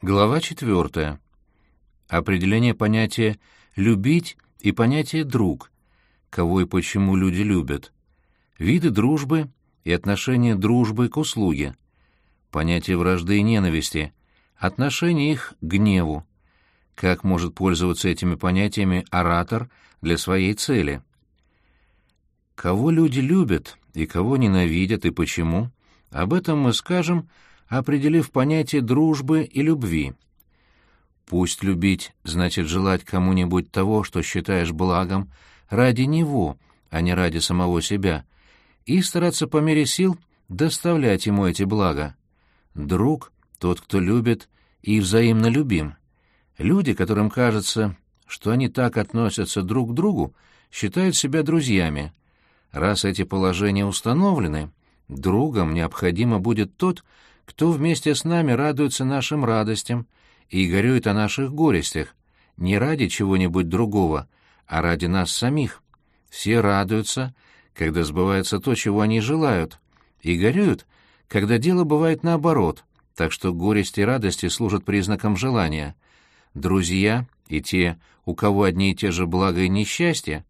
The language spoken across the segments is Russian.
Глава четвертая. Определение понятия «любить» и понятие «друг», кого и почему люди любят, виды дружбы и отношение дружбы к услуге, понятие вражды и ненависти, отношение их к гневу, как может пользоваться этими понятиями оратор для своей цели. Кого люди любят и кого ненавидят и почему, об этом мы скажем, определив понятие дружбы и любви. Пусть любить значит желать кому-нибудь того, что считаешь благом, ради него, а не ради самого себя, и стараться по мере сил доставлять ему эти блага. Друг — тот, кто любит и взаимно любим. Люди, которым кажется, что они так относятся друг к другу, считают себя друзьями. Раз эти положения установлены, другом необходимо будет тот, кто вместе с нами радуется нашим радостям и горюет о наших горестях, не ради чего-нибудь другого, а ради нас самих. Все радуются, когда сбывается то, чего они желают, и горюют, когда дело бывает наоборот, так что горести и радости служат признаком желания. Друзья и те, у кого одни и те же блага и несчастья,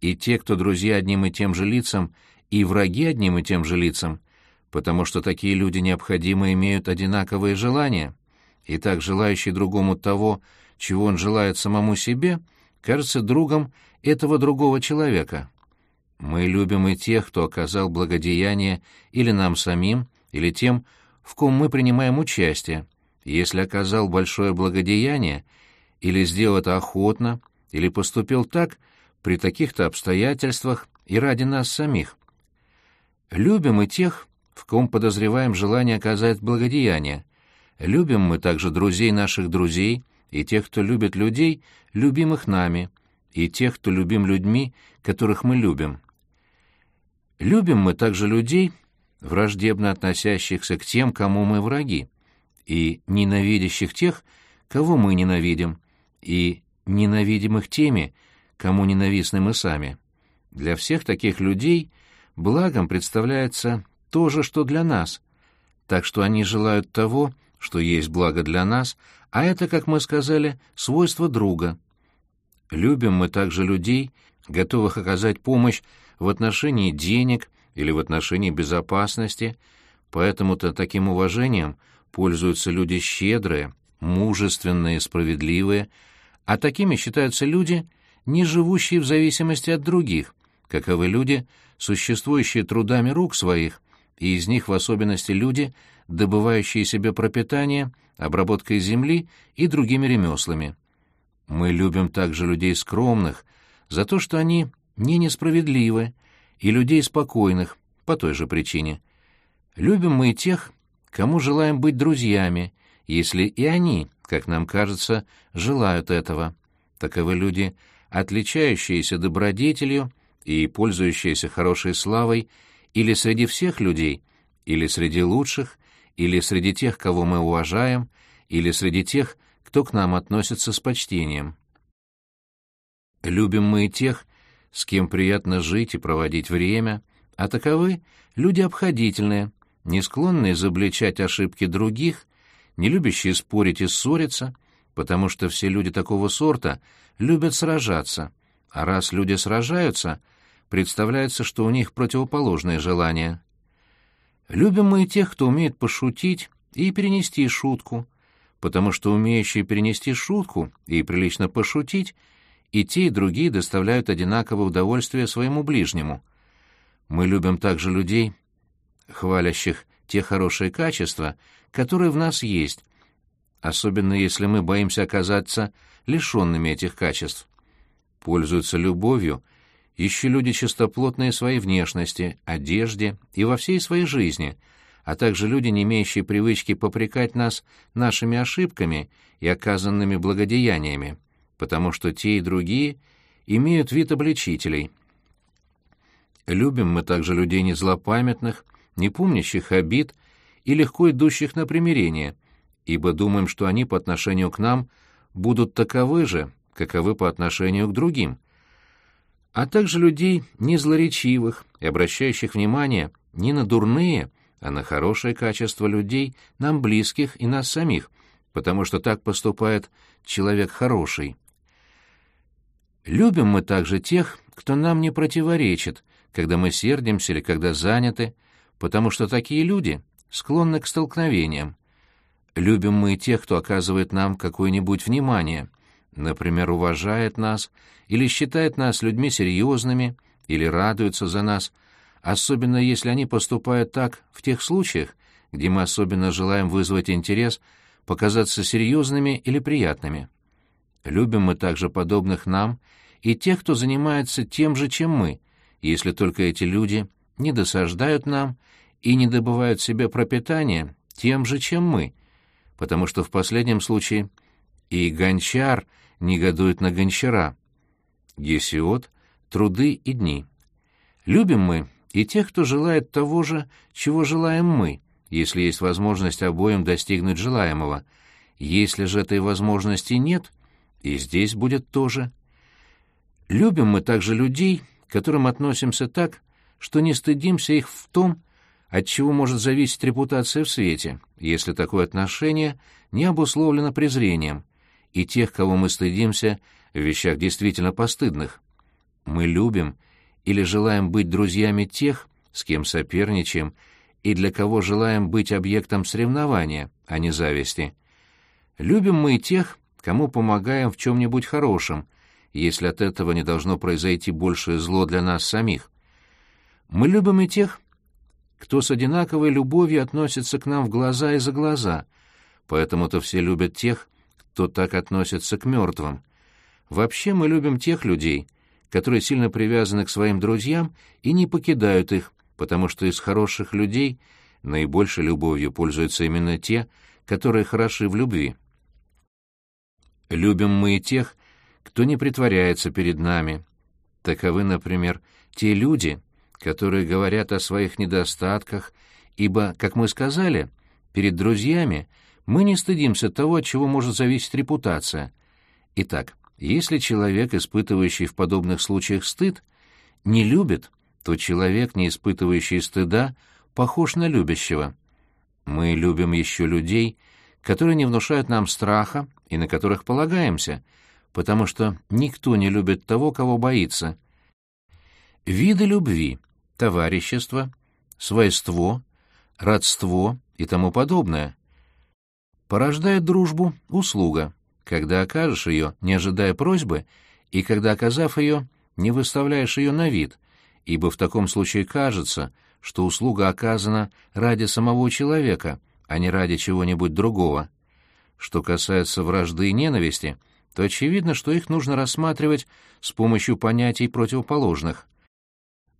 и те, кто друзья одним и тем же лицам, и враги одним и тем же лицам, потому что такие люди необходимо имеют одинаковые желания. И так желающий другому того, чего он желает самому себе, кажется другом этого другого человека. Мы любим и тех, кто оказал благодеяние или нам самим, или тем, в ком мы принимаем участие. Если оказал большое благодеяние, или сделал это охотно, или поступил так при таких-то обстоятельствах и ради нас самих. Любим и тех, ком подозреваем желание оказать благодеяние. Любим мы также друзей наших друзей и тех, кто любит людей, любимых нами, и тех, кто любим людьми, которых мы любим. Любим мы также людей, враждебно относящихся к тем, кому мы враги, и ненавидящих тех, кого мы ненавидим, и ненавидимых теми, кому ненавистны мы сами. Для всех таких людей благом представляется то же, что для нас, так что они желают того, что есть благо для нас, а это, как мы сказали, свойство друга. Любим мы также людей, готовых оказать помощь в отношении денег или в отношении безопасности, поэтому-то таким уважением пользуются люди щедрые, мужественные, справедливые, а такими считаются люди, не живущие в зависимости от других, каковы люди, существующие трудами рук своих, и из них в особенности люди, добывающие себе пропитание обработкой земли и другими ремеслами. Мы любим также людей скромных за то, что они не несправедливы, и людей спокойных по той же причине. Любим мы и тех, кому желаем быть друзьями, если и они, как нам кажется, желают этого. Таковы люди, отличающиеся добродетелью и пользующиеся хорошей славой или среди всех людей, или среди лучших, или среди тех, кого мы уважаем, или среди тех, кто к нам относится с почтением. Любим мы тех, с кем приятно жить и проводить время, а таковы люди обходительные, не склонные изобличать ошибки других, не любящие спорить и ссориться, потому что все люди такого сорта любят сражаться, а раз люди сражаются, представляется, что у них противоположные желания. Любим мы и тех, кто умеет пошутить и перенести шутку, потому что умеющие перенести шутку и прилично пошутить, и те, и другие доставляют одинаковое удовольствие своему ближнему. Мы любим также людей, хвалящих те хорошие качества, которые в нас есть, особенно если мы боимся оказаться лишенными этих качеств. Пользуются любовью еще люди чистоплотные своей внешности, одежде и во всей своей жизни, а также люди, не имеющие привычки попрекать нас нашими ошибками и оказанными благодеяниями, потому что те и другие имеют вид обличителей. Любим мы также людей незлопамятных, не помнящих обид и легко идущих на примирение, ибо думаем, что они по отношению к нам будут таковы же, каковы по отношению к другим — а также людей незлоречивых и обращающих внимание не на дурные, а на хорошее качество людей, нам близких и нас самих, потому что так поступает человек хороший. Любим мы также тех, кто нам не противоречит, когда мы сердимся или когда заняты, потому что такие люди склонны к столкновениям. Любим мы тех, кто оказывает нам какое-нибудь внимание, например, уважает нас или считает нас людьми серьезными, или радуется за нас, особенно если они поступают так в тех случаях, где мы особенно желаем вызвать интерес, показаться серьезными или приятными. Любим мы также подобных нам и тех, кто занимается тем же, чем мы, если только эти люди не досаждают нам и не добывают себе пропитания тем же, чем мы, потому что в последнем случае и гончар негодует на гончара. Гесиод — труды и дни. Любим мы и тех, кто желает того же, чего желаем мы, если есть возможность обоим достигнуть желаемого. Если же этой возможности нет, и здесь будет тоже. Любим мы также людей, к которым относимся так, что не стыдимся их в том, от чего может зависеть репутация в свете, если такое отношение не обусловлено презрением, и тех, кого мы стыдимся в вещах действительно постыдных. Мы любим или желаем быть друзьями тех, с кем соперничаем, и для кого желаем быть объектом соревнования, а не зависти. Любим мы и тех, кому помогаем в чем-нибудь хорошем, если от этого не должно произойти большее зло для нас самих. Мы любим и тех, кто с одинаковой любовью относится к нам в глаза и за глаза, поэтому-то все любят тех, кто так относится к мертвым. Вообще мы любим тех людей, которые сильно привязаны к своим друзьям и не покидают их, потому что из хороших людей наибольшей любовью пользуются именно те, которые хороши в любви. Любим мы и тех, кто не притворяется перед нами. Таковы, например, те люди, которые говорят о своих недостатках, ибо, как мы сказали, перед друзьями мы не стыдимся того, от чего может зависеть репутация. Итак, если человек, испытывающий в подобных случаях стыд, не любит, то человек, не испытывающий стыда, похож на любящего. Мы любим еще людей, которые не внушают нам страха и на которых полагаемся, потому что никто не любит того, кого боится. Виды любви — товарищество, свойство, родство и тому подобное. Порождает дружбу услуга, когда окажешь ее, не ожидая просьбы, и когда, оказав ее, не выставляешь ее на вид — ибо в таком случае кажется, что услуга оказана ради самого человека, а не ради чего-нибудь другого. Что касается вражды и ненависти, то очевидно, что их нужно рассматривать с помощью понятий противоположных.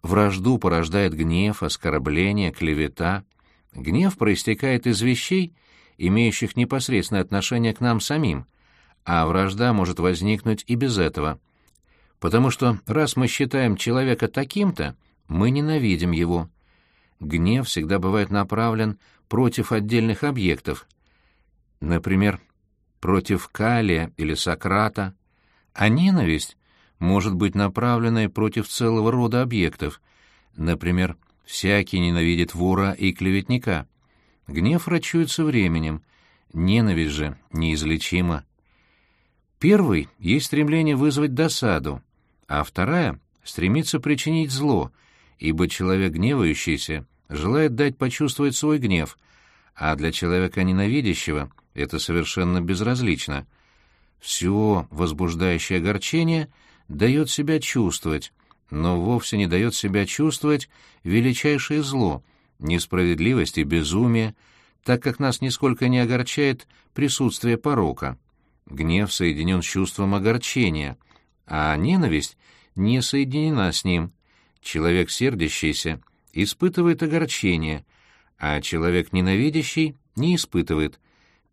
Вражду порождает гнев, оскорбление, клевета. Гнев проистекает из вещей, имеющих непосредственное отношение к нам самим, а вражда может возникнуть и без этого — потому что раз мы считаем человека таким-то, мы ненавидим его. Гнев всегда бывает направлен против отдельных объектов, например, против Калия или Сократа, а ненависть может быть направлена и против целого рода объектов, например, всякий ненавидит вора и клеветника. Гнев врачуется временем, ненависть же неизлечима. Первый есть стремление вызвать досаду, а вторая стремится причинить зло, ибо человек гневающийся желает дать почувствовать свой гнев, а для человека ненавидящего это совершенно безразлично. Все возбуждающее огорчение дает себя чувствовать, но вовсе не дает себя чувствовать величайшее зло, несправедливость и безумие, так как нас нисколько не огорчает присутствие порока. Гнев соединен с чувством огорчения — а ненависть не соединена с ним. Человек сердящийся испытывает огорчение, а человек ненавидящий не испытывает.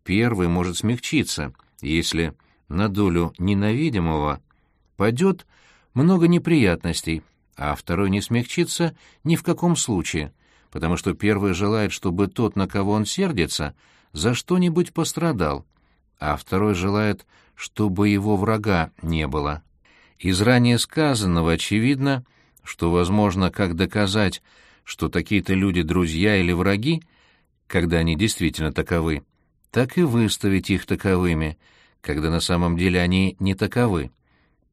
Первый может смягчиться, если на долю ненавидимого падет много неприятностей, а второй не смягчится ни в каком случае, потому что первый желает, чтобы тот, на кого он сердится, за что-нибудь пострадал, а второй желает, чтобы его врага не было. Из ранее сказанного очевидно, что возможно как доказать, что такие-то люди друзья или враги, когда они действительно таковы, так и выставить их таковыми, когда на самом деле они не таковы.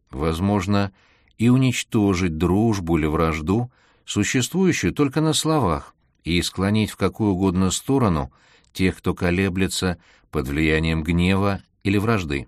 Возможно, и уничтожить дружбу или вражду, существующую только на словах, и склонить в какую угодно сторону тех, кто колеблется под влиянием гнева или вражды.